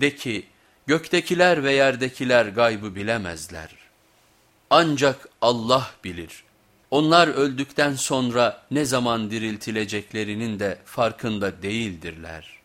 De ki göktekiler ve yerdekiler gaybı bilemezler. Ancak Allah bilir. Onlar öldükten sonra ne zaman diriltileceklerinin de farkında değildirler.''